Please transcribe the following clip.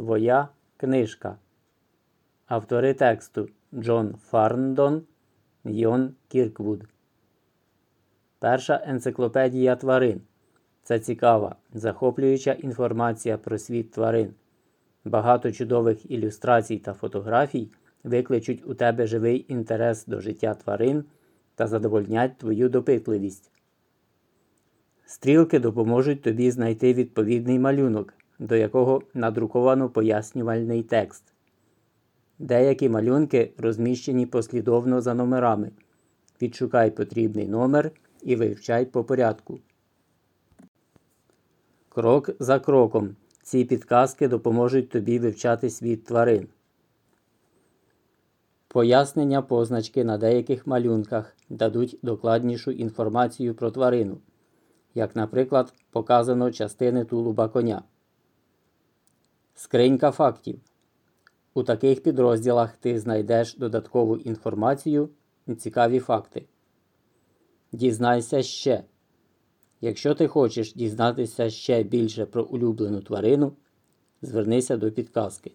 Твоя книжка. Автори тексту Джон Фарндон, Йон Кірквуд. Перша енциклопедія тварин. Це цікава, захоплююча інформація про світ тварин. Багато чудових ілюстрацій та фотографій викличуть у тебе живий інтерес до життя тварин та задовольнять твою допитливість. Стрілки допоможуть тобі знайти відповідний малюнок, до якого надруковано пояснювальний текст. Деякі малюнки розміщені послідовно за номерами. Відшукай потрібний номер і вивчай по порядку. Крок за кроком. Ці підказки допоможуть тобі вивчати світ тварин. Пояснення позначки на деяких малюнках дадуть докладнішу інформацію про тварину, як, наприклад, показано частини тулуба коня. Скринька фактів. У таких підрозділах ти знайдеш додаткову інформацію і цікаві факти. Дізнайся ще. Якщо ти хочеш дізнатися ще більше про улюблену тварину, звернися до підказки.